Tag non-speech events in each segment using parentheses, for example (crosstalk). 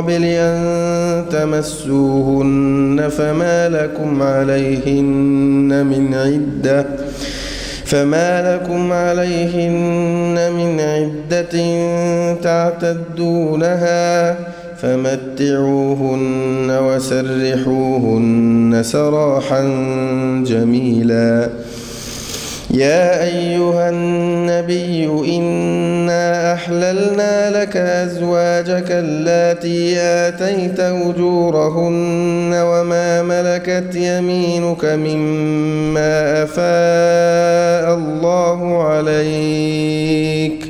قبل أن تمسوهن فما لكم عليهن من عدة فما لكم عليهن من عدة تعتدونها فمتعوهن وسرحوهن سراحا جميلا. يا أيها النبي إنا أحللنا لك أزواجك اللاتي آتيت أجورهن وما ملكت يمينك مما أفاء الله عليك.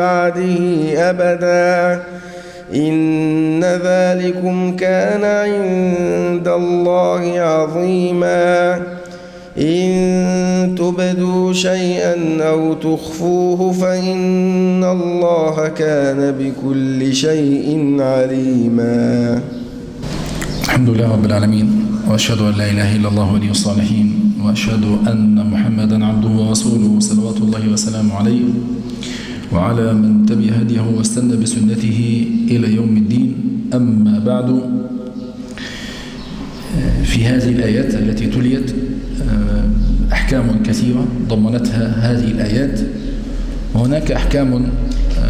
بعده أبدا. إن ذلكم كان عند الله عظيما. إن تبدوا شيئا أو تخفوه فإن الله كان بكل شيء عليما. الحمد لله رب العالمين وأشهد أن لا إله إلا الله ولي الصالحين وأشهد أن محمدا عبده ورسوله صلوات الله وسلامه عليه. وعلى من تبع هديه واستنى بسنته إلى يوم الدين. أما بعد في هذه الآيات التي تليت أحكام كثيرة ضمنتها هذه الآيات. وهناك أحكام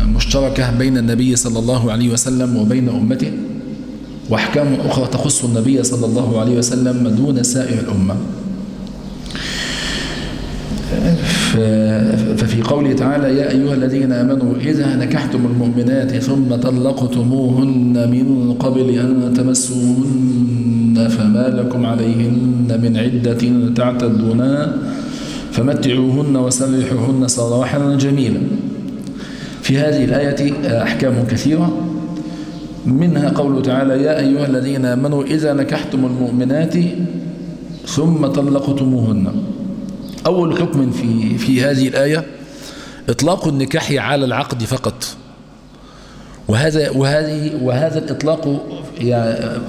مشتركة بين النبي صلى الله عليه وسلم وبين أمته وأحكام أخرى تخص النبي صلى الله عليه وسلم دون سائر الأمة. ففي قوله تعالى يا أيها الذين آمنوا إذا نكحتم المؤمنات ثم طلقتموهن من قبل أن تمسوهن فما لكم عليهن من عدة تعتدونها فمتعوهن وسرحوهن سراحا جميلا. في هذه الآية أحكام كثيرة. منها قوله تعالى يا أيها الذين آمنوا إذا نكحتم المؤمنات ثم طلقتموهن. أول حكم في في هذه الآية إطلاق النكاح على العقد فقط. وهذا وهذه وهذا الإطلاق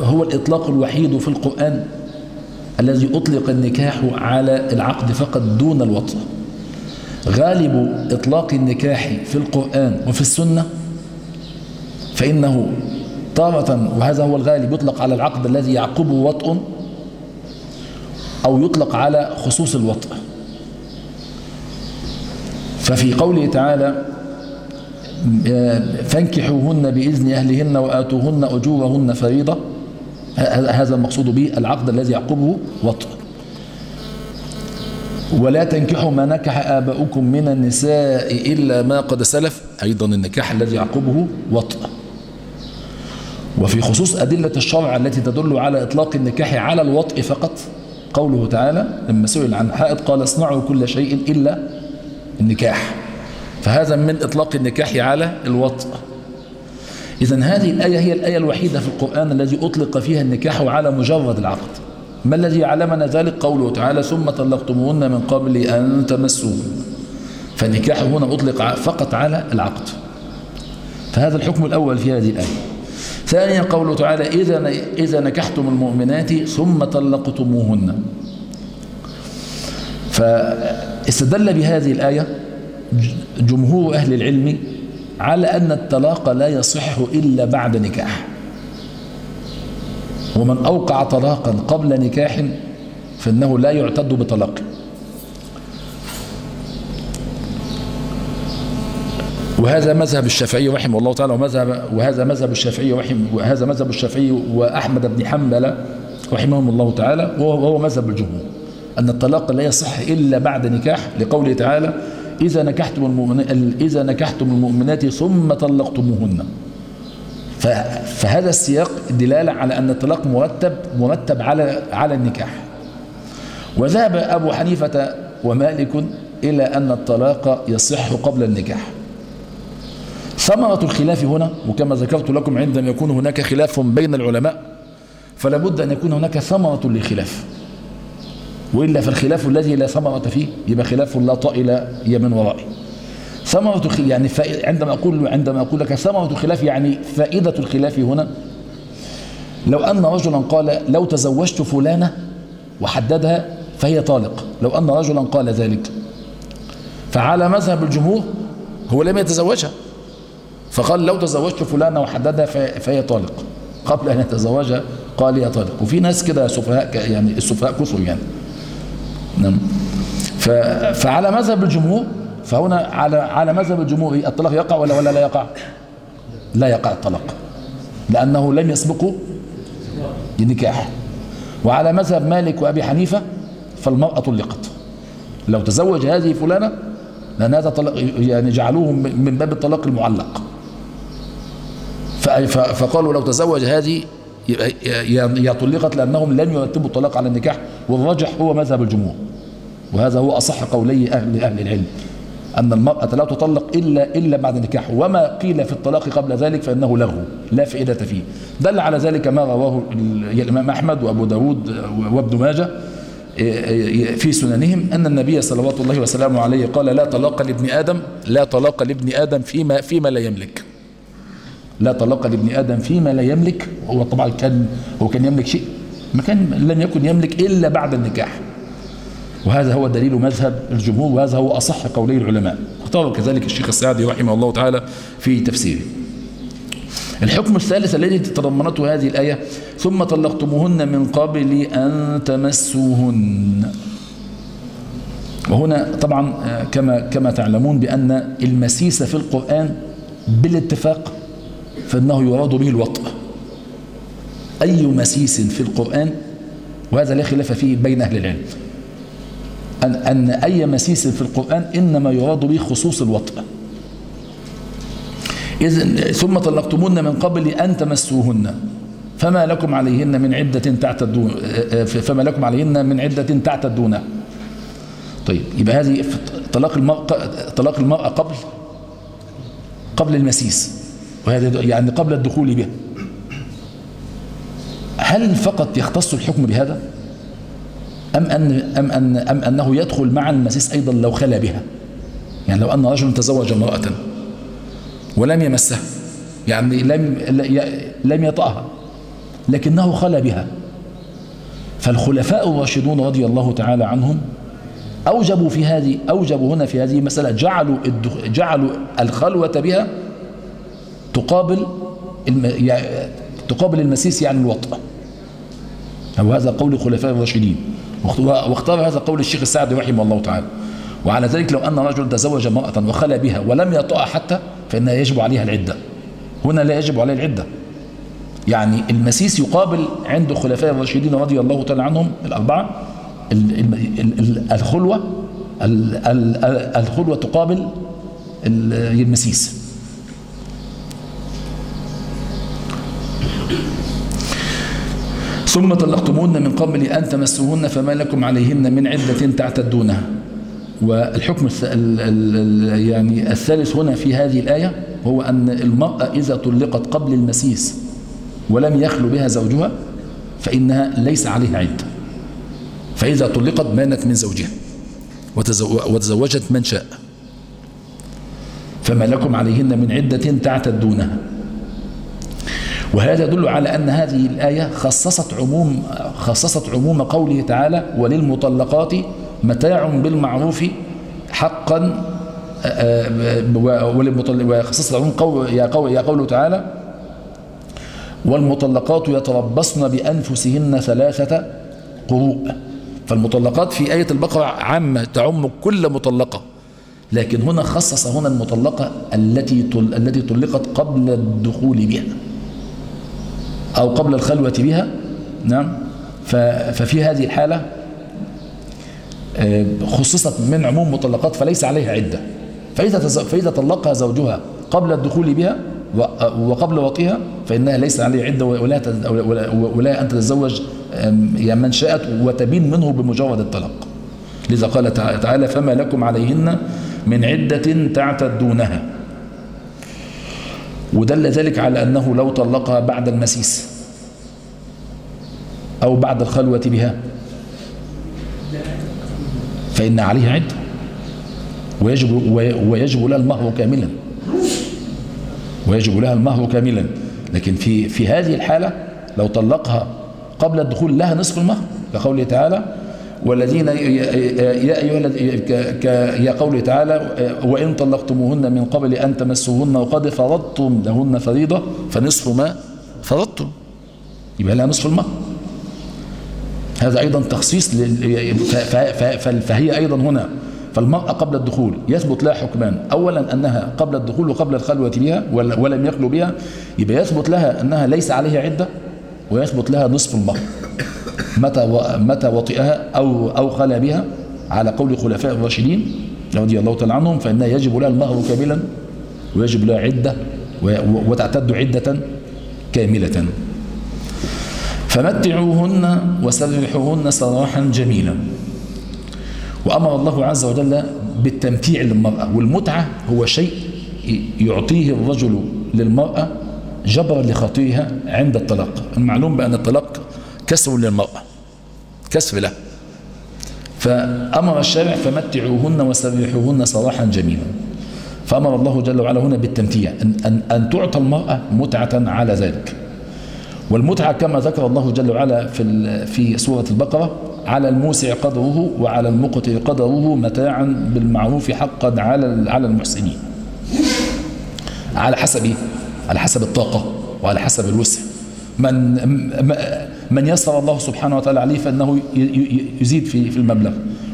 هو الإطلاق الوحيد في القرآن الذي أطلق النكاح على العقد فقط دون الوطء غالب إطلاق النكاح في القرآن وفي السنة فإنه طارة وهذا هو الغالب يطلق على العقد الذي يعقبه وطء أو يطلق على خصوص الوطء ففي قوله تعالى فانكحوهن بإذن أهلهن وآتوهن أجورهن فريضة. هذا المقصود به العقد الذي يعقبه وطء. ولا تنكحوا ما نكح آباؤكم من النساء إلا ما قد سلف. أيضا النكاح الذي يعقبه وطء. وفي خصوص أدلة الشرع التي تدل على إطلاق النكاح على الوطء فقط قوله تعالى لما سئل عن حائط قال اصنعوا كل شيء إلا النكاح. فهذا من إطلاق النكاح على الوطء. إذا هذه الآية هي الآية الوحيدة في القرآن الذي أطلق فيها النكاح على مجرد العقد. ما الذي علمنا ذلك؟ قوله تعالى ثم طلقتموهن من قبل أن تمسوهن. فالنكاح هنا أطلق فقط على العقد. فهذا الحكم الأول في هذه الآية. ثانيا قوله تعالى إذا إذا نكحتم المؤمنات ثم طلقتموهن. فاستدل بهذه الآية جمهور أهل العلم على أن الطلاق لا يصح إلا بعد نكاح. ومن أوقع طلاقا قبل نكاح فإنه لا يعتد بطلاق. وهذا مذهب الشافعي رحمه الله تعالى ومذهب وهذا مذهب الشافعي رحمه وهذا مذهب الشافعي وأحمد بن حنبل رحمهم الله تعالى وهو مذهب الجمهور. أن الطلاق لا يصح إلا بعد نكاح لقوله تعالى إذا نكحتم إذا نكحتم المؤمنات ثم طلقتموهن. فهذا السياق دلالة على أن الطلاق مرتب مرتب على على النكاح. وذهب أبو حنيفة ومالك إلى أن الطلاق يصح قبل النكاح. ثمرة الخلاف هنا وكما ذكرت لكم عندما يكون هناك خلاف بين العلماء فلا بد أن يكون هناك ثمرة للخلاف. وإلا فالخلاف الذي لا ثمرة فيه يبقى خلاف لا طائل من ورائه ثمرة يعني عندما أقول عندما أقول لك ثمرة الخلاف يعني فائدة الخلاف هنا. لو أن رجلا قال لو تزوجت فلانة وحددها فهي طالق. لو أن رجلا قال ذلك. فعلى مذهب الجمهور هو لم يتزوجها. فقال لو تزوجت فلانة وحددها فهي طالق. قبل أن يتزوجها قال هي طالق. وفي ناس كده سفهاء يعني السفهاء كثر يعني. نعم. فعلى مذهب الجمهور فهنا على على مذهب الجمهور الطلاق يقع ولا ولا لا يقع؟ لا يقع الطلاق لأنه لم يسبقه النكاح وعلى مذهب مالك وأبي حنيفة فالمرأة طلقت. لو تزوج هذه فلانة لأن هذا طلاق يعني جعلوه من باب الطلاق المعلق. فقالوا لو تزوج هذه يا طلقت لأنهم لم يرتبوا الطلاق على النكاح والراجح هو مذهب الجمهور. وهذا هو أصح قولي أهل, أهل العلم أن المرأة لا تطلق إلا إلا بعد النكاح. وما قيل في الطلاق قبل ذلك فإنه لغو لا فائدة فيه. دل على ذلك ما رواه الإمام أحمد وأبو داود وابن ماجه في سننهم أن النبي صلوات الله وسلامه عليه قال لا طلاق لابن آدم لا طلاق لابن آدم فيما فيما لا يملك. لا طلاق لابن آدم فيما لا يملك هو طبعا كان هو كان يملك شيء. ما كان لم يكن يملك إلا بعد النكاح. وهذا هو دليل مذهب الجمهور وهذا هو أصح قولي العلماء. اختار كذلك الشيخ السعدي رحمه الله تعالى في تفسيره. الحكم الثالث الذي تضمنته هذه الآية ثم طلقتموهن من قبل أن تمسوهن. وهنا طبعا كما كما تعلمون بأن المسيس في القرآن بالاتفاق فإنه يراد به الوطء أي مسيس في القرآن وهذا لا خلاف فيه بين أهل العلم. أن, أن أي مسيس في القرآن إنما يراد به خصوص الوطء إذن ثم طلقتمون من قبل أن تمسوهن. فما لكم عليهن من عدة تعتدون فما لكم عليهن من عدة تعتدونها طيب يبقى هذه طلاق المرأة طلاق المرأة قبل قبل المسيس. وهذا يعني قبل الدخول بها. هل فقط يختص الحكم بهذا؟ أم, أن أم, أن أم أنه يدخل مع المسيس أيضا لو خلى بها؟ يعني لو أن رجل تزوج امرأة ولم يمسها يعني لم لم يطأها لكنه خلى بها. فالخلفاء الراشدون رضي الله تعالى عنهم أوجبوا في هذه أوجبوا هنا في هذه المسألة جعلوا جعلوا الخلوة بها تقابل تقابل المسيس يعني الوطأ. أو هذا قول الخلفاء الراشدين. واختار هذا قول الشيخ السعدي رحمه الله تعالى. وعلى ذلك لو أن رجل تزوج امرأة وخلى بها ولم يطأ حتى فإنها يجب عليها العدة. هنا لا يجب عليه العدة. يعني المسيس يقابل عند الخلفاء الراشدين رضي الله تعالى عنهم الأربعة. الخلوة الخلوة تقابل المسيس. ثم طلقتموهن من قبل أن تمسوهن فما لكم عليهن من عدة تعتدونها. والحكم يعني الثالث هنا في هذه الآية هو أن المرأة إذا طلقت قبل المسيس ولم يخلو بها زوجها فإنها ليس عليها عدة فإذا طلقت بانت من زوجها وتزوجت من شاء. فما لكم عليهن من عدة تعتدونها. وهذا يدل على أن هذه الآية خصصت عموم خصصت عموم قوله تعالى وللمطلقات متاع بالمعروف حقا وخصصت عموم قول يا قول يا قوله تعالى والمطلقات يتربصن بأنفسهن ثلاثة قروء فالمطلقات في آية البقرة عامة تعم كل مطلقة لكن هنا خصص هنا المطلقة التي التي طلقت قبل الدخول بها. أو قبل الخلوة بها نعم. ففي هذه الحالة خصصت من عموم مطلقات فليس عليها عدة. فإذا, فإذا طلقها زوجها قبل الدخول بها وقبل وطئها فإنها ليس عليها عدة ولا, ولا أن تتزوج من شاءت وتبين منه بمجرد الطلاق. لذا قال تعالى فما لكم عليهن من عدة تعتدونها. ودل ذلك على أنه لو طلقها بعد المسيس أو بعد الخلوة بها. فإن عليها عدة ويجب, ويجب لها المهر كاملا. ويجب لها المهر كاملا. لكن في في هذه الحالة لو طلقها قبل الدخول لها نصف المهر. كقوله تعالى والذين يا أيها يا قوله تعالى وإن طلقتموهن من قبل أن تمسوهن وقد فرضتم لهن فريضة فنصف ما فرضتم. يبقى لها نصف المهر هذا أيضا تخصيص فهي أيضا هنا فالمرأة قبل الدخول يثبت لها حكمان أولا أنها قبل الدخول وقبل الخلوة بها ولم يخلو بها يبقى يثبت لها أنها ليس عليها عدة ويثبت لها نصف المهر متى متى وطئها أو أو خلى بها على قول الخلفاء الراشدين رضي الله تعالى عنهم فإنها يجب لها المهر كاملا ويجب لها عدة وتعتد عدة كاملة. فمتعوهن وسرحوهن سراحا جميلا. وأمر الله عز وجل بالتمتيع للمرأة والمتعة هو شيء يعطيه الرجل للمرأة جبرا لخطيها عند الطلاق. المعلوم بأن الطلاق كسر للمرأة كسر له فأمر الشارع فمتعوهن وسرحوهن سراحا جميلا. فأمر الله جل وعلا هنا بالتمتيع أن, أن, أن تعطى المرأة متعة على ذلك. والمتعة كما ذكر الله جل وعلا في في سورة البقرة على الموسع قدره وعلى المقتر قدره متاعا بالمعروف حقا على على المحسنين. على حسب على حسب الطاقة وعلى حسب الوسع. من من يسر الله سبحانه وتعالى عليه فإنه يزيد في في المبلغ.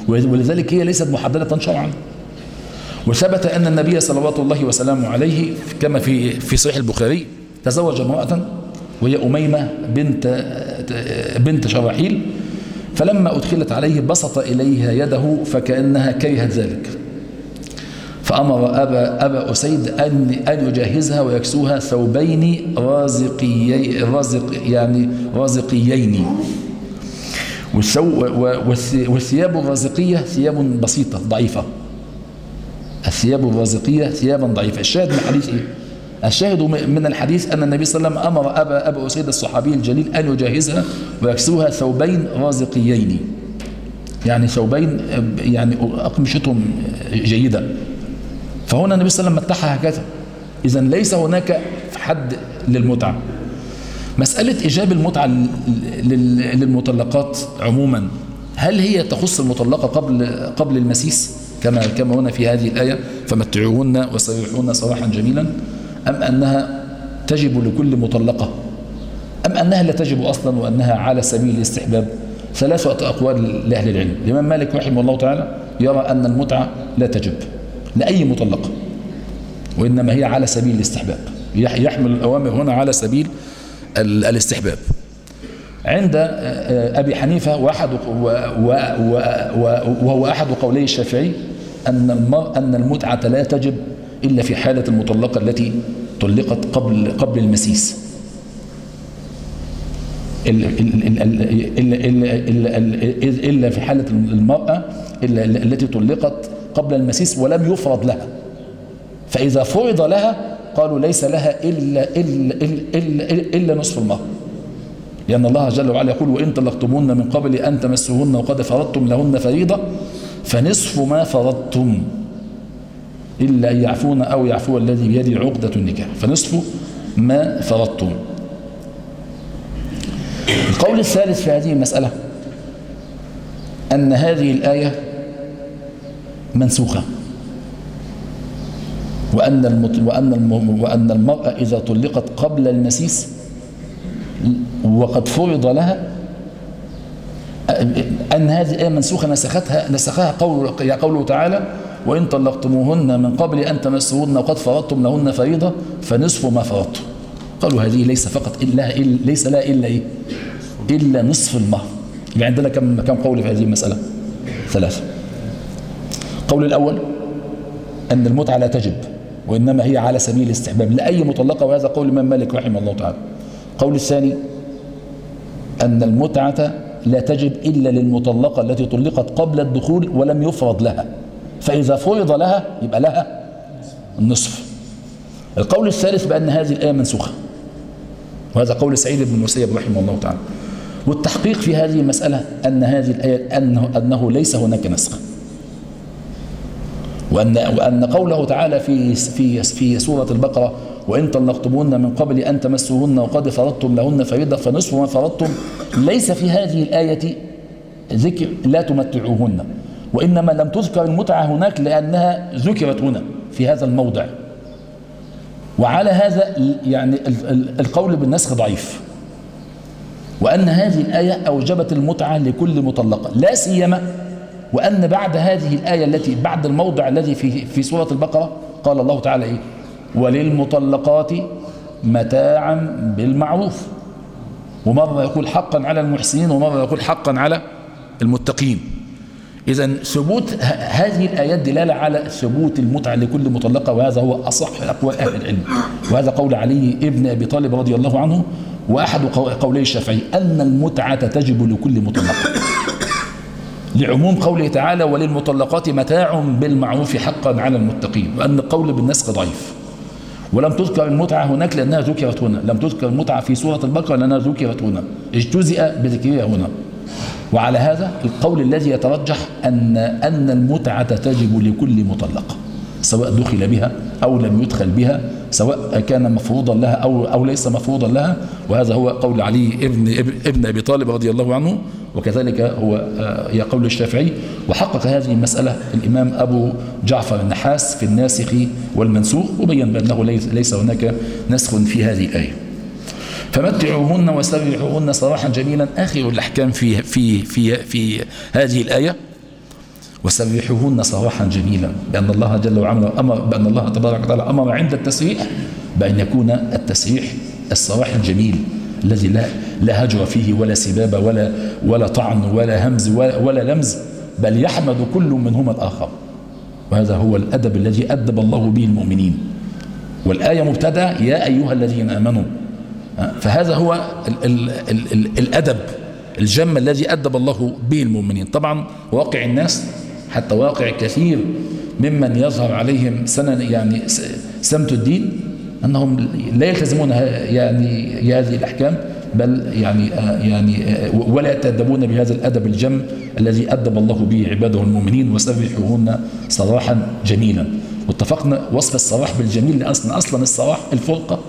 ولذلك هي ليست محددة شرعا. وثبت أن النبي صلوات الله وسلامه عليه كما في في صحيح البخاري تزوج امرأة وهي أميمة بنت بنت شراحيل فلما أدخلت عليه بسط إليها يده فكأنها كرهت ذلك. فأمر أبا, أبا أسيد أن, أن يجهزها ويكسوها ثوبين رازقيي رازق يعني رازقيين. والثياب الرازقية ثياب بسيطة ضعيفة. الثياب الرازقية ثيابا ضعيفة. الشاهد من الحديث إيه؟ الشاهد من الحديث أن النبي صلى الله عليه وسلم أمر أبا, أبا أسيد الصحابي الجليل أن يجهزها ويكسوها ثوبين رازقيين. يعني ثوبين يعني أقمشتهم جيدة. فهنا النبي صلى الله عليه وسلم متحها هكذا. إذا ليس هناك حد للمتعة. مسألة إيجاب المتعة للمطلقات عموما هل هي تخص المطلقة قبل قبل المسيس؟ كما كما هنا في هذه الآية فمتعوهن وسرحوهن سراحا جميلا. أم أنها تجب لكل مطلقة؟ أم أنها لا تجب أصلا وأنها على سبيل الاستحباب؟ ثلاثة أقوال لأهل العلم. الإمام مالك رحمه الله تعالى يرى أن المتعة لا تجب. لأي مطلقة وإنما هي على سبيل الاستحباب. يحمل الأوامر هنا على سبيل الاستحباب. عند أبي حنيفة وأحد وهو أحد قولي الشافعي أن أن المتعة لا تجب إلا في حالة المطلقة التي طلقت قبل قبل المسيس. إلا في حالة المرأة التي طلقت قبل المسيس ولم يفرض لها. فإذا فرض لها قالوا ليس لها إلا, إلا, إلا, إلا, إلا نصف المهر لأن الله جل وعلا يقول وإن طلقتموهن من قبل أن تمسوهن وقد فرضتم لهن فريضة فنصف ما فرضتم. إلا أن يعفون أو يعفو الذي بيده عقدة النكاح. فنصف ما فرضتم. القول الثالث في هذه المسألة أن هذه الآية منسوخة وأن. وأن. وأن المرأة إذا طلقت قبل المسيس وقد فرض لها أن هذه الآية منسوخة نسختها نسخها قول يا قوله تعالى وإن طلقتموهن من قبل أن تمسوهن وقد فرضتم لهن فريضة فنصف ما فرضتم قالوا هذه ليس فقط إلا, إلا ليس لا إلا إيه إلا نصف المهر يبقى عندنا كم كم قول في هذه المسألة ثلاثة القول الأول أن المتعة لا تجب وإنما هي على سبيل الاستحباب لأي مطلقة وهذا قول الإمام مالك رحمه الله تعالى. القول الثاني أن المتعة لا تجب إلا للمطلقة التي طلقت قبل الدخول ولم يفرض لها فإذا فرض لها يبقى لها النصف. القول الثالث بأن هذه الآية منسوخة وهذا قول سعيد بن المسيب رحمه الله تعالى. والتحقيق في هذه المسألة أن هذه الآية أنه, أنه ليس هناك نسخ وأن, وأن قوله تعالى في, في, في سورة البقرة وإن طلقتموهن من قبل أن تمسوهن وقد فرضتم لهن فريضة فنصف ما فرضتم ليس في هذه الآية ذكر لا تمتعوهن وإنما لم تذكر المتعة هناك لأنها ذكرت هنا في هذا الموضع وعلى هذا يعني القول بالنسخ ضعيف وأن هذه الآية أوجبت المتعة لكل مطلقة لا سيما وأن بعد هذه الآية التي بعد الموضع الذي في في سورة البقرة قال الله تعالى إيه؟ وللمطلقات متاعا بالمعروف. ومرة يقول حقا على المحسنين ومرة يقول حقا على المتقين. إذا ثبوت هذه الآيات دلالة على ثبوت المتعة لكل مطلقة وهذا هو أصح أقوال أهل العلم. وهذا قول علي ابن أبي طالب رضي الله عنه وأحد قولي الشافعي أن المتعة تجب لكل مطلقة لعموم قوله تعالى وللمطلقات متاع بالمعروف حقا على المتقين وأن القول بالنسخ ضعيف. ولم تذكر المتعة هناك لأنها ذكرت هنا لم تذكر المتعة في سورة البقرة لأنها ذكرت هنا. اجتزئ بذكرها هنا. وعلى هذا القول الذي يترجح أن أن المتعة تجب لكل مطلقة سواء دخل بها أو لم يدخل بها. سواء كان مفروضا لها أو, أو ليس مفروضا لها وهذا هو قول علي ابن, ابن أبي طالب رضي الله عنه وكذلك هو يا قول الشافعي. وحقق هذه المسألة الإمام أبو جعفر النحاس في الناسخ والمنسوخ وبين بأنه ليس هناك نسخ في هذه الآية. فمتعوهن وسرحوهن صراحا جميلا. آخر الأحكام في, في, في, في هذه الآية. وسرحوهن صراحا جميلا بأن الله جل وعلا أمر بأن الله تبارك وتعالى أمر عند التسريح بأن يكون التسريح الصراح الجميل الذي لا لا هجر فيه ولا سباب ولا ولا طعن ولا همز ولا, ولا لمز بل يحمد كل منهما الآخر. وهذا هو الأدب الذي أدب الله به المؤمنين. والآية مبتدأ يا أيها الذين آمنوا. فهذا هو ال ال ال ال الأدب الجم الذي أدب الله به المؤمنين. طبعا واقع الناس حتى واقع كثير ممن يظهر عليهم سنة يعني سمت الدين أنهم لا يلتزمون يعني هذه الأحكام بل يعني يعني ولا يتأدبون بهذا الأدب الجم الذي أدب الله به عباده المؤمنين وسبحوهن صراحا جميلا. واتفقنا وصف الصراح بالجميل لأصلا أصلا الصراح الفرقة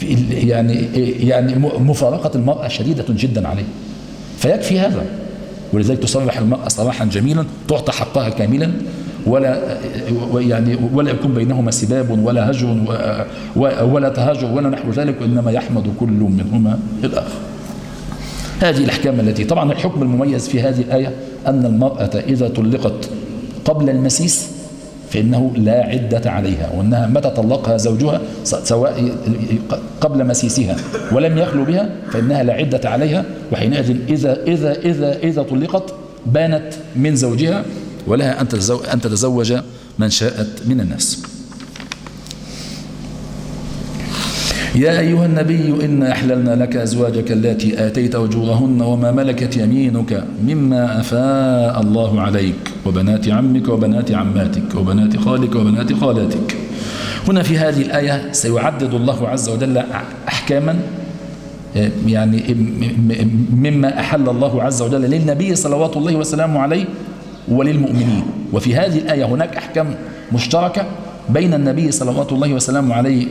في يعني يعني مفارقة المرأة شديدة جدا عليه. فيكفي هذا. ولذلك تصرح المرأة صراحا جميلا تعطى حقها كاملا ولا يعني ولا يكون بينهما سباب ولا هجر ولا تهاجر ولا نحو ذلك وإنما يحمد كل منهما الآخر هذه الأحكام التي طبعا الحكم المميز في هذه الآية أن المرأة إذا طلقت قبل المسيس فإنه لا عدة عليها وأنها متى طلقها زوجها سواء قبل مسيسها ولم يخلو بها فإنها لا عدة عليها وحينئذ إذا, إذا, إذا, إذا طلقت بانت من زوجها ولها أن تتزوج من شاءت من الناس. يا أيها النبي إنا أحللنا لك أزواجك التي آتيت أجورهن وما ملكت يمينك مما أفاء الله عليك وبنات عمك وبنات عماتك وبنات خالك وبنات خالاتك. هنا في هذه الآية سيعدد الله عز وجل أحكاما يعني مما أحل الله عز وجل للنبي صلوات الله وسلامه عليه وللمؤمنين. وفي هذه الآية هناك أحكام مشتركة بين النبي صلوات الله وسلامه عليه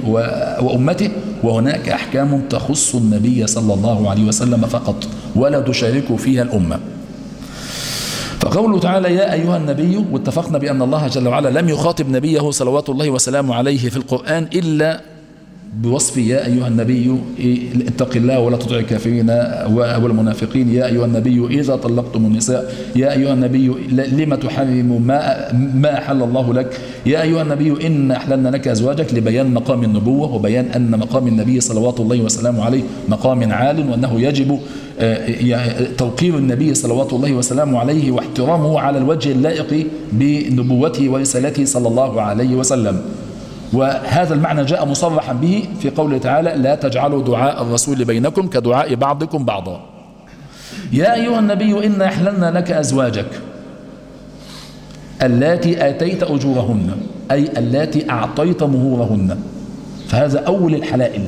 وأمته وهناك أحكام تخص النبي صلى الله عليه وسلم فقط ولا تشارك فيها الأمة. فقوله تعالى يا أيها النبي واتفقنا بأن الله جل وعلا لم يخاطب نبيه صلوات الله وسلامه عليه في القرآن إلا بوصف يا أيها النبي اتق الله ولا تطع الكافرين والمنافقين. يا أيها النبي إذا طلقتم النساء يا أيها النبي لما تحرم ما, ما أحل الله لك؟ يا أيها النبي إن أحللنا لك أزواجك لبيان مقام النبوة وبيان أن مقام النبي صلوات الله وسلامه عليه مقام عال وأنه يجب توقير النبي صلوات الله وسلامه عليه واحترامه على الوجه اللائق بنبوته ورسالته صلى الله عليه وسلم. وهذا المعنى جاء مصرحا به في قوله تعالى لا تجعلوا دعاء الرسول بينكم كدعاء بعضكم بعضا. يا أيها النبي إنا أحللنا لك أزواجك اللاتي آتيت أجورهن أي اللاتي أعطيت مهورهن. فهذا أول الحلائل.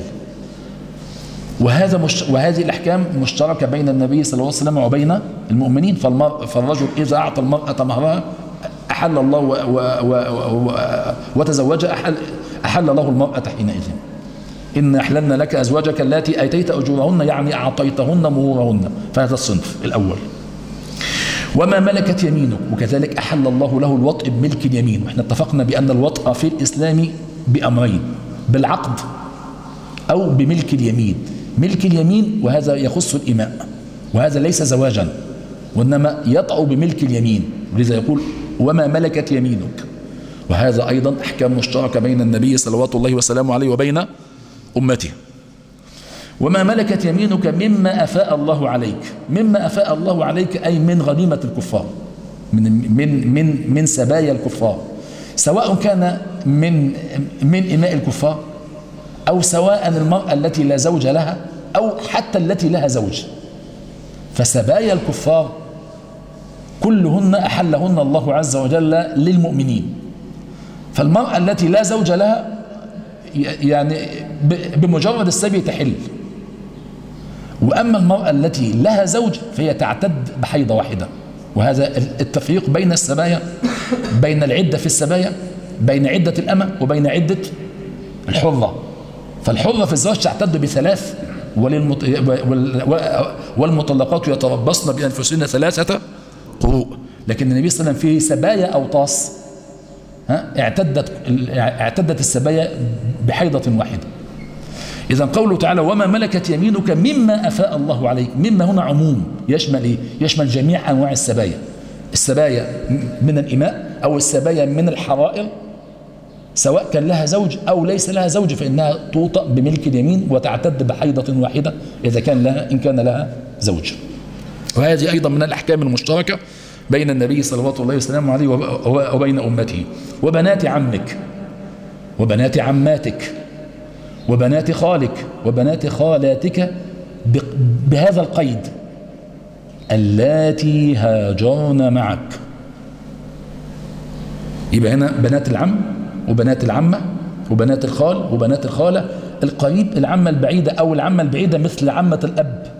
وهذا مش وهذه الأحكام مشتركة بين النبي صلى الله عليه وسلم وبين المؤمنين. فالرجل إذا أعطى المرأة مهرها أحل الله و و و وتزوج أحل, أحل له المرأة حينئذ. إن أحللنا لك أزواجك التي أتيت أجورهن يعني أعطيتهن مهورهن. فهذا الصنف الأول. وما ملكت يمينك؟ وكذلك أحل الله له الوطء بملك اليمين. وإحنا اتفقنا بأن الوطء في الإسلام بأمرين بالعقد أو بملك اليمين. ملك اليمين وهذا يخص الإماء. وهذا ليس زواجا وإنما يطأ بملك اليمين. لذا يقول وما ملكت يمينك. وهذا أيضا أحكام مشتركة بين النبي صلوات الله وسلامه عليه وبين أمته. وما ملكت يمينك مما أفاء الله عليك. مما أفاء الله عليك أي من غنيمة الكفار. من من من من سبايا الكفار. سواء كان من من إماء الكفار أو سواء المرأة التي لا زوج لها أو حتى التي لها زوج. فسبايا الكفار كلهن أحلهن الله عز وجل للمؤمنين. فالمرأة التي لا زوج لها يعني بمجرد السبي تحل. وأما المرأة التي لها زوج فهي تعتد بحيضة واحدة. وهذا التفريق بين السبايا بين العدة في السبايا بين عدة الأمة وبين عدة الحرة. فالحرة في الزواج تعتد بثلاث والمطلقات يتربصن بأنفسهن ثلاثة قروء لكن النبي صلى الله عليه وسلم في سبايا أوطاس ها اعتدت اعتدت السبايا بحيضة واحدة. إذا قوله تعالى وما ملكت يمينك مما أفاء الله عليك. مما هنا عموم يشمل إيه؟ يشمل جميع أنواع السبايا. السبايا من الإماء أو السبايا من الحرائر سواء كان لها زوج أو ليس لها زوج فإنها توطأ بملك اليمين وتعتد بحيضة واحدة إذا كان لها إن كان لها زوج. وهذه أيضا من الأحكام المشتركة بين النبي صلى الله عليه وسلم عليه وبين أمته. وبنات عمك وبنات عماتك وبنات خالك وبنات خالاتك بهذا القيد. اللاتي هاجرن معك. يبقى هنا بنات العم وبنات العمة وبنات الخال وبنات الخالة. القريب العمة البعيدة أو العمة البعيدة مثل عمة الأب.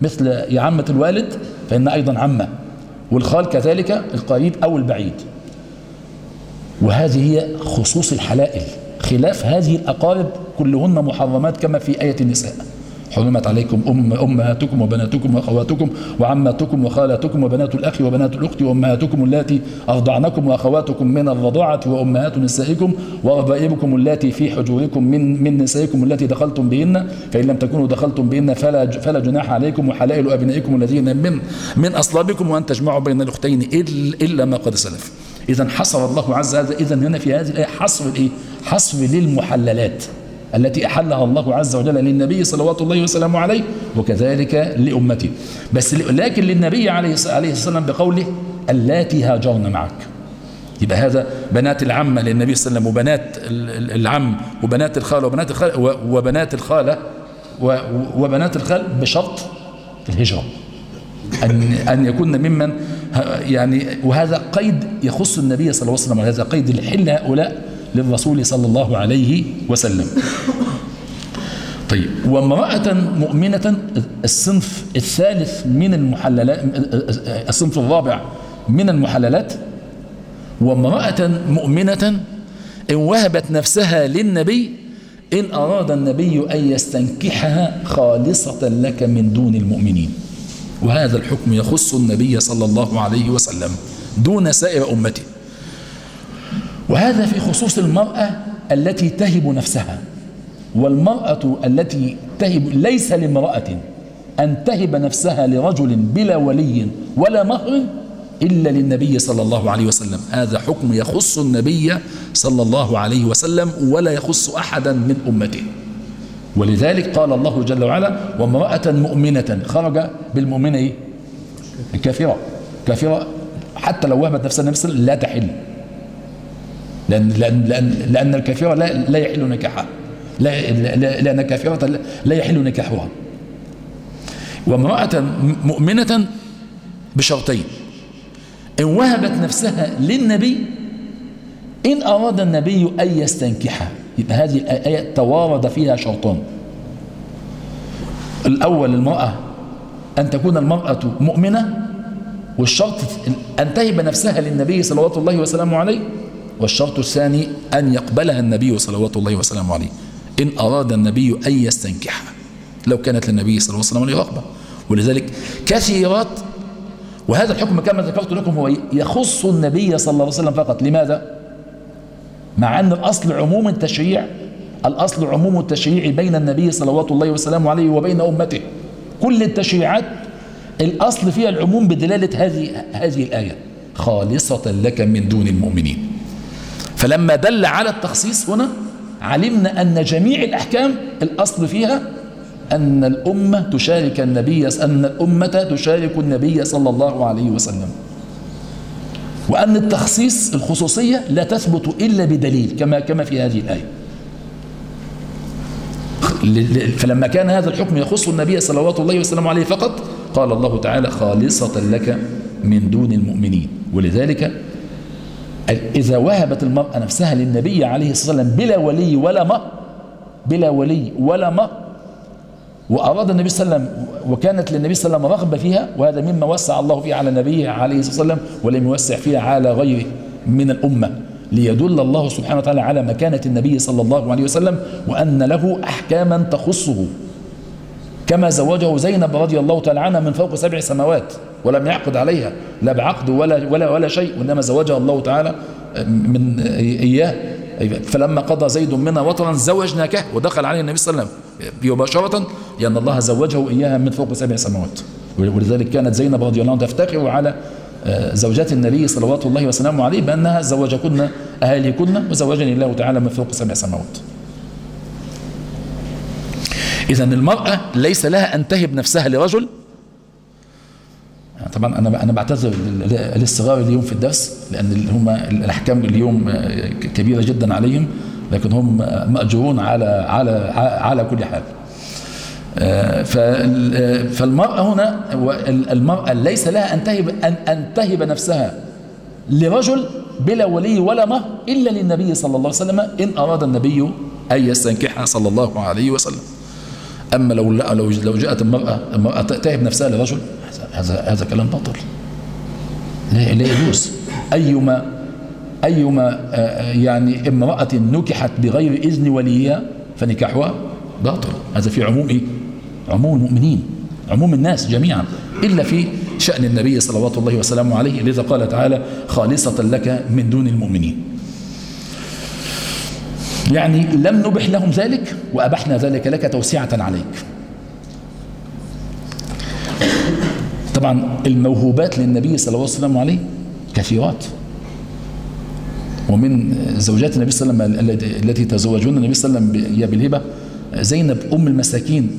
مثل عمة الوالد فإنها أيضا عمة. والخال كذلك القريب أو البعيد. وهذه هي خصوص الحلائل خلاف هذه الأقارب كلهن محرمات كما في آية النساء. حرمت عليكم أم أمهاتكم وبناتكم وأخواتكم وعماتكم وخالاتكم وبنات الأخ وبنات الأخت وأمهاتكم اللاتي أرضعنكم وأخواتكم من الرضاعة وأمهات نسائكم وربائبكم اللاتي في حجوركم من من نسائكم اللاتي دخلتم بهن. فإن لم تكونوا دخلتم بهن فلا فلا جناح عليكم وحلائل أبنائكم الذين من من أصلابكم وأن تجمعوا بين الأختين إلا ما قد سلف. إذا حصر الله عز وجل إذا هنا في هذه الآية حصر الإيه؟ حصر للمحللات. التي أحلها الله عز وجل للنبي صلوات الله وسلامه عليه وكذلك لأمته بس لكن للنبي عليه الصلاة والسلام بقوله اللاتي هاجرن معك. يبقى هذا بنات العمة للنبي صلى الله عليه وسلم وبنات العم وبنات الخالة وبنات الخالة وبنات الخالة وبنات الخال بشرط الهجرة. أن أن يكون ممن يعني وهذا قيد يخص النبي صلى الله عليه وسلم وهذا قيد الحل هؤلاء للرسول صلى الله عليه وسلم. طيب وامرأة مؤمنة الصنف الثالث من المحللات الصنف الرابع من المحللات وامرأة مؤمنة إن وهبت نفسها للنبي إن أراد النبي أن يستنكحها خالصة لك من دون المؤمنين. وهذا الحكم يخص النبي صلى الله عليه وسلم دون سائر أمته. وهذا في خصوص المرأة التي تهب نفسها والمرأة التي تهب ليس لامرأة أن تهب نفسها لرجل بلا ولي ولا مهر إلا للنبي صلى الله عليه وسلم هذا حكم يخص النبي صلى الله عليه وسلم ولا يخص أحدا من أمته ولذلك قال الله جل وعلا وامرأة مؤمنة خرج بالمؤمنة؟ كافرة كافرة حتى لو وهبت نفسها نفسها لا تحل لأن, لأن, لأن, لأن الكافرة لا, لا يحل نكاحها. لا لأن الكافرة لا يحل نكاحها. وامرأة مؤمنة بشرطين. إن وهبت نفسها للنبي إن أراد النبي أن يستنكحها. يبقى هذه الآية توارد فيها شرطان. الأول المرأة أن تكون المرأة مؤمنة والشرط أن تهب نفسها للنبي صلوات الله وسلامه عليه. والشرط الثاني أن يقبلها النبي صلوات الله وسلامه عليه. إن أراد النبي أن يستنكحها. لو كانت للنبي صلى الله عليه وسلم رغبة ولذلك كثيرات وهذا الحكم كما ذكرت لكم هو يخص النبي صلى الله عليه وسلم فقط. لماذا؟ مع أن الأصل عموم التشريع الأصل عموم التشريع بين النبي صلوات الله وسلامه عليه وبين أمته. كل التشريعات الأصل فيها العموم بدلالة هذه هذه الآية. خالصة لك من دون المؤمنين. فلما دل على التخصيص هنا علمنا أن جميع الأحكام الأصل فيها أن الأمة تشارك النبي أن الأمة تشارك النبي صلى الله عليه وسلم. وأن التخصيص الخصوصية لا تثبت إلا بدليل كما كما في هذه الآية. فلما كان هذا الحكم يخص النبي صلوات الله وسلم عليه فقط قال الله تعالى خالصة لك من دون المؤمنين. ولذلك إذا وهبت المرأة نفسها للنبي عليه الصلاة والسلام بلا ولي ولا ما بلا ولي ولا ما وأراد النبي صلى الله عليه وسلم وكانت للنبي صلى الله عليه وسلم رغبة فيها وهذا مما وسع الله فيه على نبيه عليه الصلاة والسلام ولم يوسع فيها على غيره من الأمة. ليدل الله سبحانه وتعالى على مكانة النبي صلى الله عليه وسلم وأن له أحكاما تخصه. كما زوجه زينب رضي الله تعالى عنها من فوق سبع سماوات. ولم يعقد عليها لا بعقد ولا ولا ولا شيء وإنما زوجها الله تعالى من إياه. فلما قضى زيد منا وطرا زوجناكه ودخل عليه النبي صلى الله عليه وسلم مباشرة لأن الله زوجه إياها من فوق سبع سماوات. ولذلك كانت زينب رضي الله عنها تفتخر على زوجات النبي صلوات الله وسلامه عليه بأنها زوجكن أهاليكن وزوجني الله تعالى من فوق سبع سماوات. إذا المرأة ليس لها أن تهب نفسها لرجل طبعا أنا أنا بعتذر للصغار اليوم في الدرس لأن هم الأحكام اليوم كبيرة جدا عليهم لكن هم مأجورون على على على كل حال. فالمرأة هنا المرأة ليس لها أن تهب أن أن تهب نفسها لرجل بلا ولي ولا مهر إلا للنبي صلى الله عليه وسلم إن أراد النبي أن يستنكحها صلى الله عليه وسلم. أما لو لو لو جاءت المرأة المرأة تهب نفسها لرجل هذا هذا كلام باطل. لا لا يجوز. أيما أيما يعني امرأة نكحت بغير إذن وليها فنكاحها باطل. هذا في عموم إيه؟ عموم المؤمنين عموم الناس جميعا. إلا في شأن النبي صلوات الله وسلامه عليه لذا قال تعالى خالصة لك من دون المؤمنين. يعني لم نبح لهم ذلك وأبحنا ذلك لك توسعة عليك. طبعا الموهوبات للنبي صلى الله عليه وسلم عليه كثيرات. ومن زوجات النبي صلى الله عليه وسلم التي تزوجون النبي صلى الله عليه وسلم بالهبة زينب أم المساكين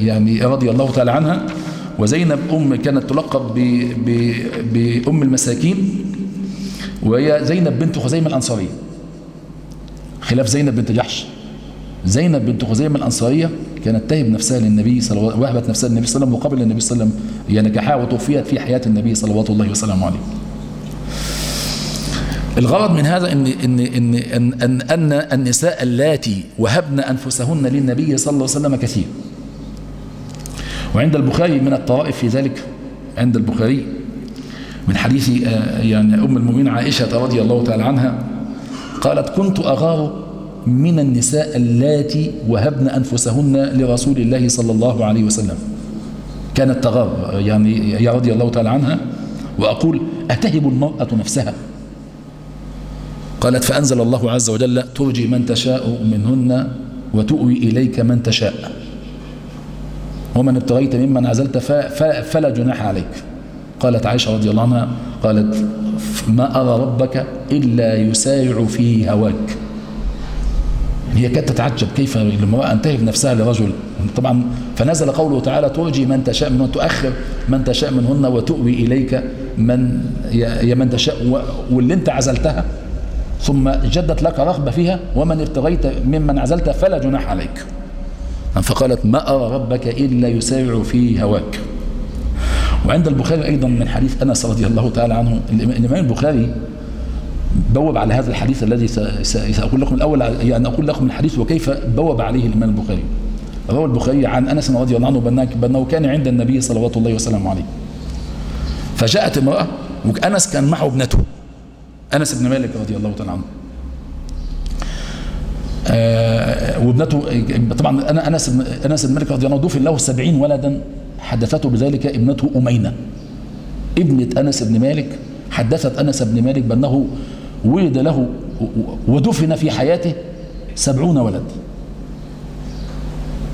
يعني رضي الله تعالى عنها وزينب أم كانت تلقب بأم المساكين وهي زينب بنت خزيمة الأنصارية. خلاف زينب بنت جحش. زينب بنت خزيمة الأنصارية كانت تهب نفسها للنبي صلى الله وهبت نفسها للنبي صلى الله عليه وسلم وقبل النبي صلى الله عليه وسلم. يعني نكحها وتوفيت في حياة النبي صلوات الله وسلامه عليه. الغرض من هذا إن, إن, إن, إن, أن, أن النساء اللاتي وهبن أنفسهن للنبي صلى الله عليه وسلم كثير. وعند البخاري من الطرائف في ذلك عند البخاري من حديث يعني أم المؤمنين عائشة رضي الله تعالى عنها قالت كنت أغار من النساء اللاتي وهبن أنفسهن لرسول الله صلى الله عليه وسلم. كانت تغار يعني يا رضي الله تعالى عنها وأقول أتهب المرأة نفسها؟ قالت فأنزل الله عز وجل ترجي من تشاء منهن وتؤوي إليك من تشاء. ومن ابتغيت ممن عزلت فلا جناح عليك. قالت عائشة رضي الله عنها قالت ما أرى ربك إلا يسارع في هواك. هي كانت تتعجب كيف المرأة أن تهب نفسها لرجل؟ طبعا فنزل قوله تعالى ترجي من تشاء منهن تؤخر من تشاء منهن وتؤوي إليك من يا من تشاء واللي انت عزلتها ثم جدت لك رغبة فيها ومن ابتغيت ممن عزلت فلا جناح عليك. فقالت ما أرى ربك إلا يسارع في هواك. وعند البخاري أيضا من حديث أنس رضي الله تعالى عنه الإمام البخاري بوب على هذا الحديث الذي سأقول لكم الأول يعني أقول لكم الحديث وكيف بوب عليه الإمام البخاري. روى البخاري عن أنس رضي الله عنه بأنه كان عند النبي صلوات الله وسلامه عليه. فجاءت امرأة وأنس كان معه ابنته أنس بن مالك رضي الله تعالى عنه. آه وابنته طبعا أنس أنس بن مالك رضي الله عنه دفن له سبعين ولدا حدثته بذلك ابنته أمينة. ابنة أنس بن مالك حدثت أنس بن مالك بأنه ولد له ودفن في حياته سبعون ولد.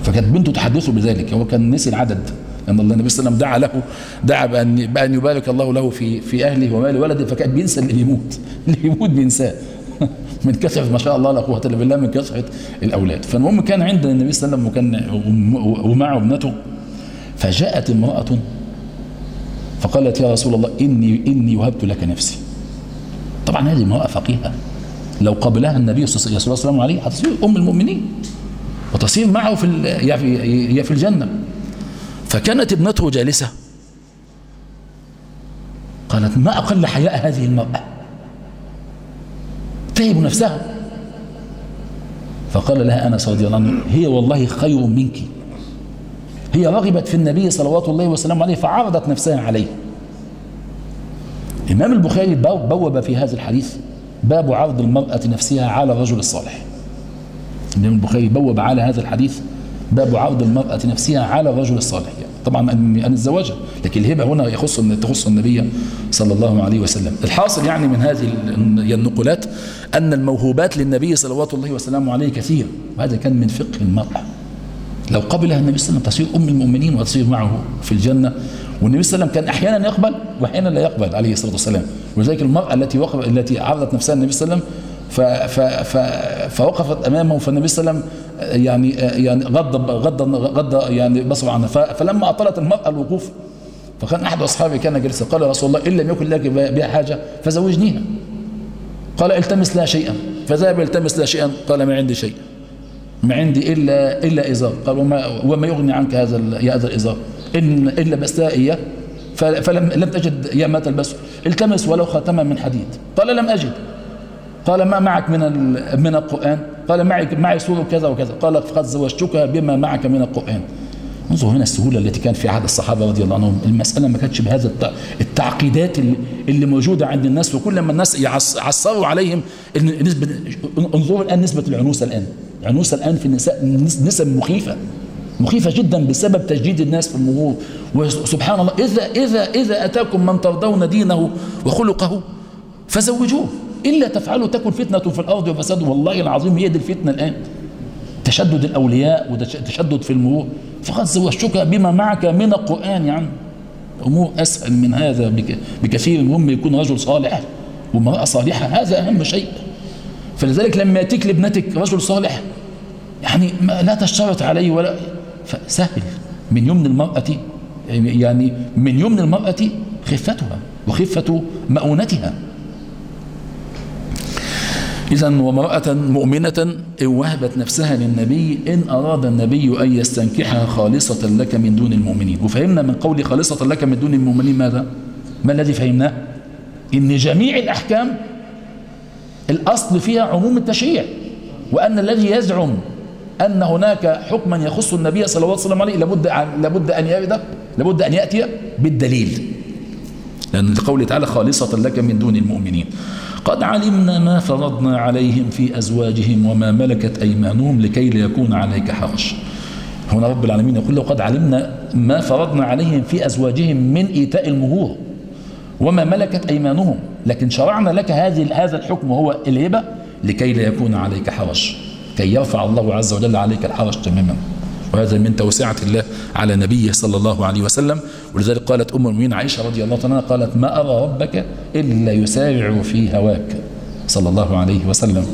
فكانت بنته تحدثه بذلك هو كان نسي العدد لأن الله النبي صلى الله عليه وسلم دعا له دعا بأن, بأن يبارك الله له في في أهله ومال ولده فكان بينسى اللي يموت (laughs) اللي يموت بينساه. (laughs) من كثرة ما شاء الله لا قوة إلا بالله من كثرة الأولاد. فالمهم كان عند النبي صلى الله عليه وسلم وكان ومعه ابنته فجاءت امرأة فقالت يا رسول الله إني إني وهبت لك نفسي. طبعا هذه امرأة فقيهة. لو قبلها النبي صلى الله عليه وسلم عليه أم المؤمنين. وتصير معه في هي في الجنة. فكانت ابنته جالسة. قالت ما أقل حياء هذه المرأة؟ تهب نفسها. فقال لها أنس رضي الله عنه هي والله خير منك. هي رغبت في النبي صلوات الله وسلامه عليه فعرضت نفسها عليه. الإمام البخاري بوب في هذا الحديث باب عرض المرأة نفسها على الرجل الصالح. الإمام البخاري بوب على هذا الحديث باب عرض المرأة نفسها على الرجل الصالح. يعني طبعا أن الزواج لكن الهبة هنا يخص تخص النبي صلى الله عليه وسلم. الحاصل يعني من هذه النقولات أن الموهوبات للنبي صلوات الله وسلامه عليه كثير وهذا كان من فقه المرأة. لو قبلها النبي صلى الله عليه وسلم تصير أم المؤمنين وتصير معه في الجنة والنبي صلى الله عليه وسلم كان أحيانا يقبل وأحيانا لا يقبل عليه الصلاة والسلام. ولذلك المرأة التي التي عرضت نفسها النبي صلى الله عليه وسلم فوقفت أمامه فالنبي صلى الله عليه وسلم يعني يعني غض غض غض يعني بصر عنها فلما أطلت المرأة الوقوف فكان أحد أصحابي كان جالسا قال يا رسول الله إن لم يكن لك بها حاجة فزوجنيها. قال التمس لها شيئا. فذهب يلتمس لها شيئا قال ما عندي شيء. ما عندي إلا إلا إزار. قال وما, وما يغني عنك هذا هذا الإزار. إن إلا بستها إياه فلم لم تجد يا ما تلبسه التمس ولو خاتما من حديد. قال لم أجد. قال ما معك من من القرآن؟ قال معي معي سورة كذا وكذا. قال فقد زوجتك بما معك من القرآن. انظروا هنا السهولة التي كانت في عهد الصحابة رضي الله عنهم. المسألة ما كانتش بهذا التعقيدات اللي, اللي موجودة عند الناس وكل ما الناس يعصروا عليهم نسبة انظروا الآن نسبة العنوسة الآن. العنوسة الآن في النساء نسب مخيفة. مخيفة جدا بسبب تجديد الناس في المرور وسبحان الله إذا, إذا, إذا أتاكم من ترضون دينه وخلقه فزوجوه. إلا تفعلوا تكن فتنة في الأرض وفساد. والله العظيم هي دي الفتنة الآن. تشدد الأولياء وتشدد في المرور فقد زوجتك بما معك من القرآن يعني أمور أسهل من هذا بكثير. المهم يكون رجل صالح وامرأة صالحة. هذا أهم شيء. فلذلك لما يأتيك لابنتك رجل صالح يعني لا تشترط عليه ولا فسهل. من يمن المرأة يعني من يمن المرأة خفتها وخفة مؤونتها. إذا وامرأة مؤمنة إن وهبت نفسها للنبي إن أراد النبي أن يستنكحها خالصة لك من دون المؤمنين وفهمنا من قول خالصة لك من دون المؤمنين ماذا؟ ما الذي فهمناه؟ إن جميع الأحكام الأصل فيها عموم التشريع وأن الذي يزعم أن هناك حكما يخص النبي صلى الله عليه وسلم عليه لابد لابد أن يرد لابد أن يأتي بالدليل لأن قوله تعالى خالصة لك من دون المؤمنين قد علمنا ما فرضنا عليهم في أزواجهم وما ملكت أيمانهم لكي لا يكون عليك حرج. هنا رب العالمين يقول له قد علمنا ما فرضنا عليهم في أزواجهم من إيتاء المهور وما ملكت أيمانهم لكن شرعنا لك هذه هذا الحكم وهو الهبة لكي لا يكون عليك حرج كي يرفع الله عز وجل عليك الحرج تماما. وهذا من توسعة الله على نبيه صلى الله عليه وسلم. ولذلك قالت أم المؤمنين عائشة رضي الله عنها قالت ما أرى ربك إلا يسارع في هواك صلى الله عليه وسلم.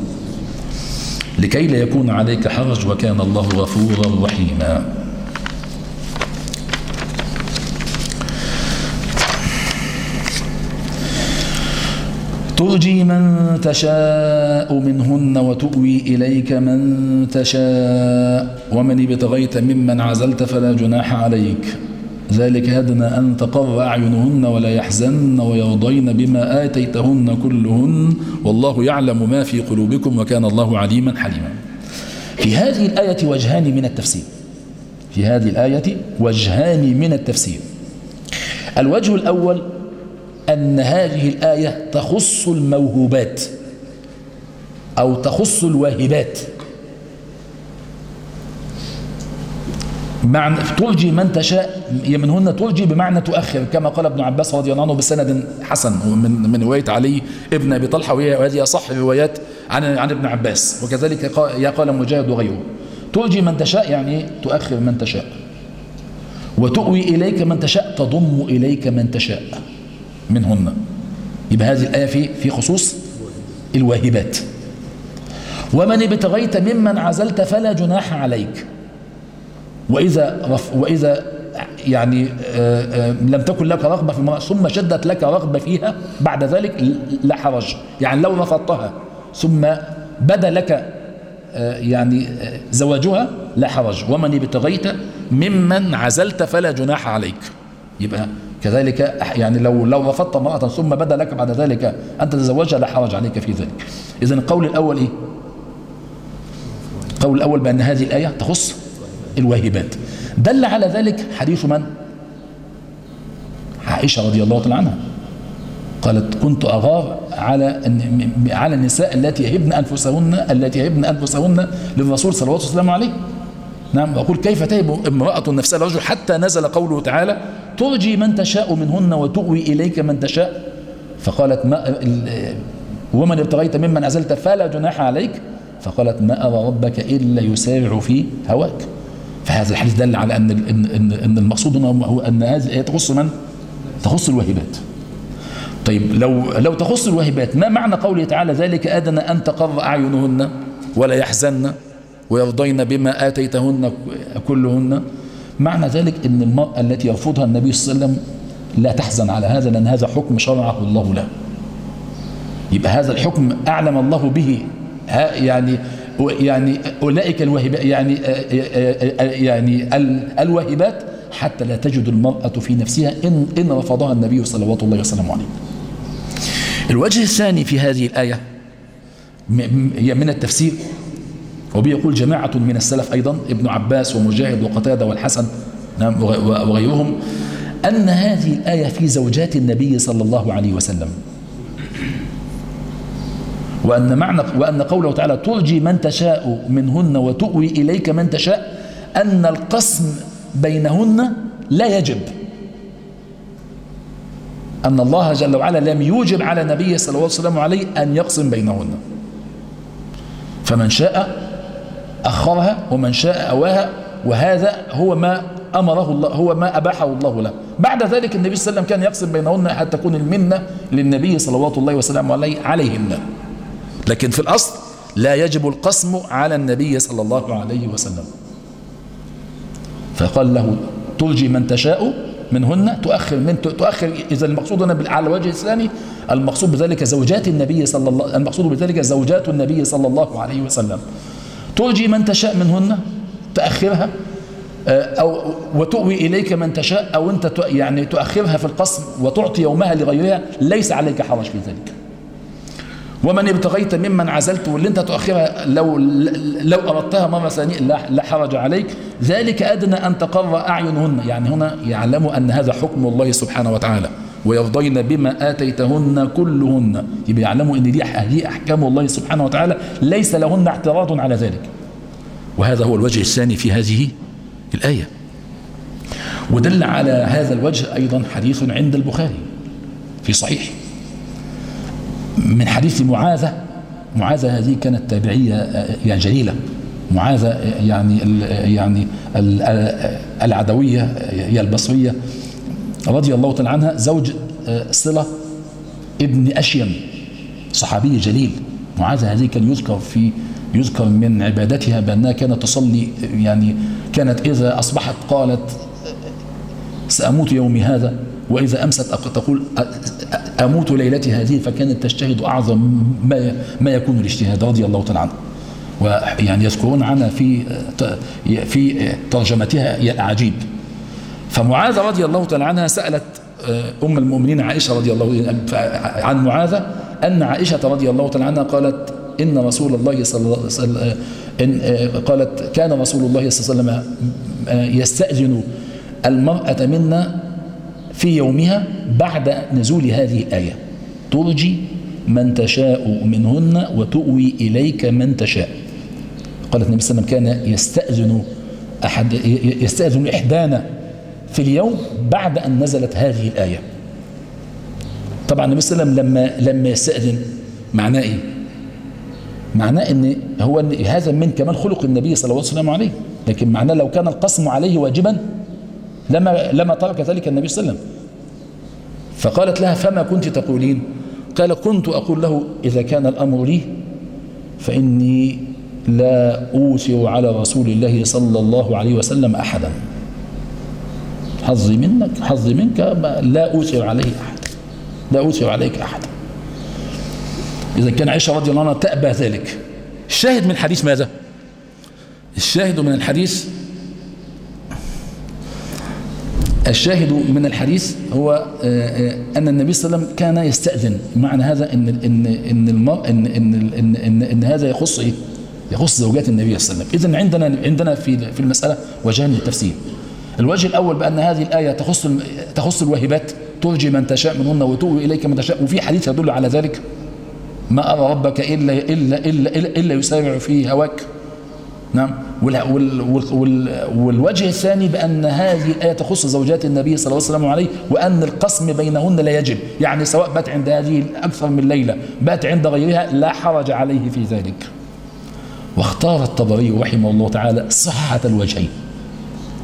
لكي لا يكون عليك حرج وكان الله غفورا رحيما. ترجي من تشاء منهن وتؤوي إليك من تشاء. ومن ابتغيت ممن عزلت فلا جناح عليك. ذلك أدنى أن تقر أعينهن ولا يحزن ويرضين بما آتيتهن كلهن. والله يعلم ما في قلوبكم وكان الله عليما حليما. في هذه الآية وجهان من التفسير. في هذه الآية وجهان من التفسير. الوجه الأول أن هذه الآية تخص الموهوبات أو تخص الواهبات. معنى ترجي من تشاء منهن ترجي بمعنى تؤخر كما قال ابن عباس رضي الله عنه بسند حسن من من رواية علي ابن أبي طلحة وهذه أصح روايات عن عن ابن عباس وكذلك قال مجاهد وغيره. ترجي من تشاء يعني تؤخر من تشاء. وتؤوي إليك من تشاء تضم إليك من تشاء. منهن. يبقى هذه الآية في في خصوص الواهبات. ومن ابتغيت ممن عزلت فلا جناح عليك. وإذا رف وإذا يعني آآ آآ لم تكن لك رغبة في المرأة ثم شدت لك رغبة فيها بعد ذلك لا حرج. يعني لو رفضتها ثم بدا لك يعني زواجها لا حرج. ومن ابتغيت ممن عزلت فلا جناح عليك. يبقى كذلك يعني لو لو رفضت امرأة ثم بدا لك بعد ذلك أن تتزوجها لا حرج عليك في ذلك. إذا القول الأول إيه؟ القول الأول بأن هذه الآية تخص الواهبات. دل على ذلك حديث من؟ عائشة رضي الله تعالى عنها. قالت كنت أغار على على النساء التي يهبن أنفسهن التي يهبن أنفسهن للرسول صلى الله عليه وسلم نعم وأقول كيف تهب امرأة نفسها لرجل حتى نزل قوله تعالى ترجي من تشاء منهن وتؤوي إليك من تشاء فقالت ما ومن ابتغيت ممن أزلت فلا جناح عليك فقالت ما أرى ربك إلا يسارع في هواك فهذا الحديث دل على أن ان, إن المقصود هو أن هذه الآية تخص من؟ تخص الواهبات. طيب لو لو تخص الواهبات ما معنى قوله تعالى ذلك أدنى أن تقر أعينهن ولا يحزن ويرضين بما آتيتهن كلهن معنى ذلك إن المرأة التي يرفضها النبي صلى الله عليه وسلم لا تحزن على هذا لأن هذا حكم شرعه الله له. يبقى هذا الحكم أعلم الله به يعني يعني أولئك الواهبات يعني يعني الواهبات حتى لا تجد المرأة في نفسها إن, إن رفضها النبي صلوات الله وسلامه عليه الوجه الثاني في هذه الآية من التفسير وبيقول جماعة من السلف أيضا ابن عباس ومجاهد وقتادة والحسن وغيرهم أن هذه الآية في زوجات النبي صلى الله عليه وسلم. وأن معنى وأن قوله تعالى ترجي من تشاء منهن وتؤوي إليك من تشاء أن القسم بينهن لا يجب. أن الله جل وعلا لم يوجب على النبي صلى الله عليه وسلم عليه أن يقسم بينهن. فمن شاء أخرها ومن شاء أواها وهذا هو ما أمره الله هو ما أباحه الله له. بعد ذلك النبي صلى الله عليه وسلم كان يقسم بينهن حتى تكون المنة للنبي صلوات الله وسلامه عليه عليهن. لكن في الأصل لا يجب القسم على النبي صلى الله عليه وسلم. فقال له ترجي من تشاء منهن تؤخر من تؤخر إذا المقصود هنا على الوجه الثاني المقصود بذلك زوجات النبي صلى الله المقصود بذلك زوجات النبي صلى الله عليه وسلم. ترجي من تشاء منهن تأخرها أو وتؤوي إليك من تشاء أو أنت يعني تؤخرها في القسم وتعطي يومها لغيرها ليس عليك حرج في ذلك. ومن ابتغيت ممن عزلت واللي أنت تؤخرها لو لو أردتها مرة ثانية لا, حرج عليك. ذلك أدنى أن تقر أعينهن. يعني هنا يعلموا أن هذا حكم الله سبحانه وتعالى. ويرضين بما آتيتهن كلهن. يبقى يعلموا إن دي دي أحكام الله سبحانه وتعالى ليس لهن اعتراض على ذلك. وهذا هو الوجه الثاني في هذه الآية. ودل على هذا الوجه أيضا حديث عند البخاري في صحيح. من حديث معاذة معاذة هذه كانت تابعية يعني جليلة. معاذة يعني يعني ال العدوية هي البصرية. رضي الله تعالى عنها زوج صلة ابن أشيم صحابي جليل. معاذة هذه كان يذكر في يذكر من عبادتها بأنها كانت تصلي يعني كانت إذا أصبحت قالت سأموت يومي هذا وإذا أمست تقول أموت ليلتي هذه فكانت تجتهد أعظم ما ما يكون الاجتهاد رضي الله تعالى عنها ويعني يذكرون عنها في في ترجمتها الأعاجيب. فمعاذ رضي الله تعالى عنها سألت أم المؤمنين عائشة رضي الله عن معاذ أن عائشة رضي الله تعالى عنها قالت إن رسول الله صلى الله عليه وسلم إن قالت كان رسول الله صلى الله عليه وسلم يستأذن المرأة منا في يومها بعد نزول هذه الآية. ترجي من تشاء منهن وتؤوي إليك من تشاء. قالت النبي صلى الله عليه وسلم كان يستأذن أحد يستأذن إحدانا في اليوم بعد أن نزلت هذه الآية. طبعا النبي صلى الله عليه وسلم لما لما يستأذن معناه إيه؟ معناه إن هو إن هذا من كمال خلق النبي صلى الله عليه وسلم عليه. لكن معناه لو كان القسم عليه واجبا لما لما ترك ذلك النبي صلى الله عليه وسلم. فقالت لها فما كنت تقولين؟ قال كنت أقول له إذا كان الأمر لي فإني لا أوسر على رسول الله صلى الله عليه وسلم أحدا. حظي منك حظي منك لا أوسر عليه أحد. لا أوسر عليك أحدا إذا كان عائشة رضي الله عنها تأبى ذلك. الشاهد من الحديث ماذا؟ الشاهد من الحديث الشاهد من الحديث هو أن النبي صلى الله عليه وسلم كان يستأذن. معنى هذا إن إن إن المر إن إن إن, إن, إن هذا يخص إيه؟ يخص زوجات النبي صلى الله عليه وسلم. إذا عندنا عندنا في في المسألة وجهان للتفسير. الوجه الأول بأن هذه الآية تخص تخص الواهبات ترجي من تشاء منهن وتؤوي إليك من تشاء وفي حديث يدل على ذلك. ما أرى ربك إلا إلا إلا إلا, إلا يسارع في هواك. نعم. وال وال وال والوجه الثاني بأن هذه الآية تخص زوجات النبي صلى الله عليه وسلم عليه وأن القسم بينهن لا يجب يعني سواء بات عند هذه أكثر من ليلة بات عند غيرها لا حرج عليه في ذلك. واختار الطبري رحمه الله تعالى صحة الوجهين.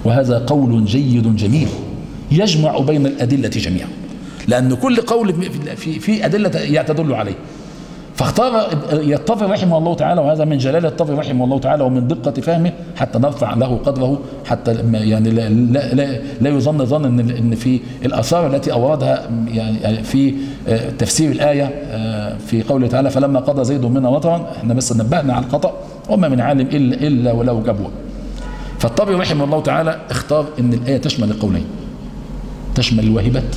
وهذا قول جيد جميل يجمع بين الأدلة جميعا. لأن كل قول في, في أدلة تدل عليه. فاختار يتفق رحمه الله تعالى وهذا من جلال الطفي رحمه الله تعالى ومن دقة فهمه حتى نرفع له قدره حتى يعني لا, لا, لا, لا يظن ظن ان إن في الآثار التي أوردها يعني في تفسير الآية في قوله تعالى فلما قضى زيد منا وطرا إحنا بس نبهنا على الخطأ وما من عالم الا إلا ولو جبوه فالطبري رحمه الله تعالى اختار إن الآية تشمل القولين. تشمل الواهبات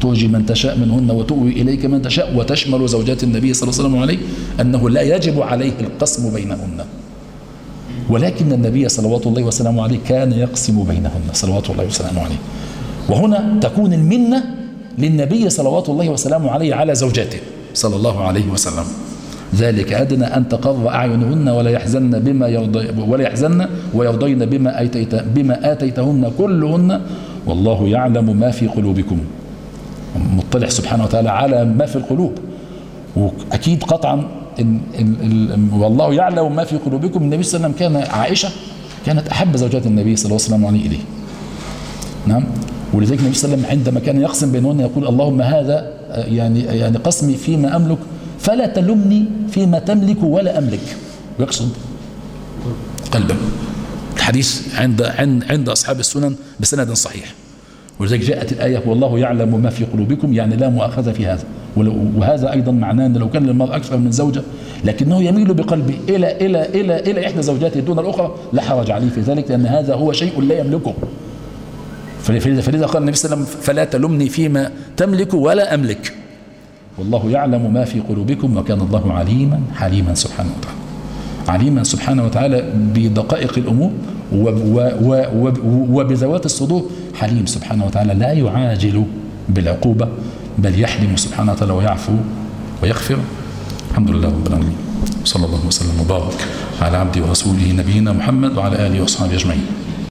ترجي من تشاء منهن وتؤوي إليك من تشاء وتشمل زوجات النبي صلى الله عليه وسلم أنه لا يجب عليه القسم بينهن. ولكن النبي صلوات الله وسلامه عليه كان يقسم بينهن صلوات الله وسلامه عليه. وهنا تكون المنة للنبي صلوات الله وسلامه عليه على زوجاته صلى الله عليه وسلم. ذلك أدنى أن تقر أعينهن ولا يحزن بما يرضي ولا يحزن ويرضين بما آتيت بما آتيتهن كلهن والله يعلم ما في قلوبكم. مطلع سبحانه وتعالى على ما في القلوب. وأكيد قطعا إن إن والله يعلم ما في قلوبكم. النبي صلى الله عليه وسلم كان عائشة كانت أحب زوجات النبي صلى الله عليه وسلم اليه نعم. ولذلك النبي صلى الله عليه وسلم عندما كان يقسم بينهن يقول اللهم هذا يعني يعني قسمي فيما أملك فلا تلمني فيما تملك ولا أملك. ويقصد قلبا. الحديث عند عند عند أصحاب السنن بسند صحيح. ولذلك جاءت الآية والله يعلم ما في قلوبكم. يعني لا مؤاخذة في هذا. وهذا أيضا معناه أن لو كان للمرء أكثر من زوجة لكنه يميل بقلبه إلى إلى إلى إلى إحدى زوجاته دون الأخرى لا حرج عليه في ذلك لأن هذا هو شيء لا يملكه. فلذا قال النبي صلى الله عليه وسلم فلا تلمني فيما تملك ولا أملك. والله يعلم ما في قلوبكم وكان الله عليما حليما سبحانه وتعالى. عليما سبحانه وتعالى بدقائق الأمور وبذوات الصدور. حليم سبحانه وتعالى لا يعاجل بالعقوبة بل يحلم سبحانه وتعالى ويعفو ويغفر. الحمد لله رب العالمين. صلى الله وسلم وبارك على عبده ورسوله نبينا محمد وعلى آله وصحبه أجمعين.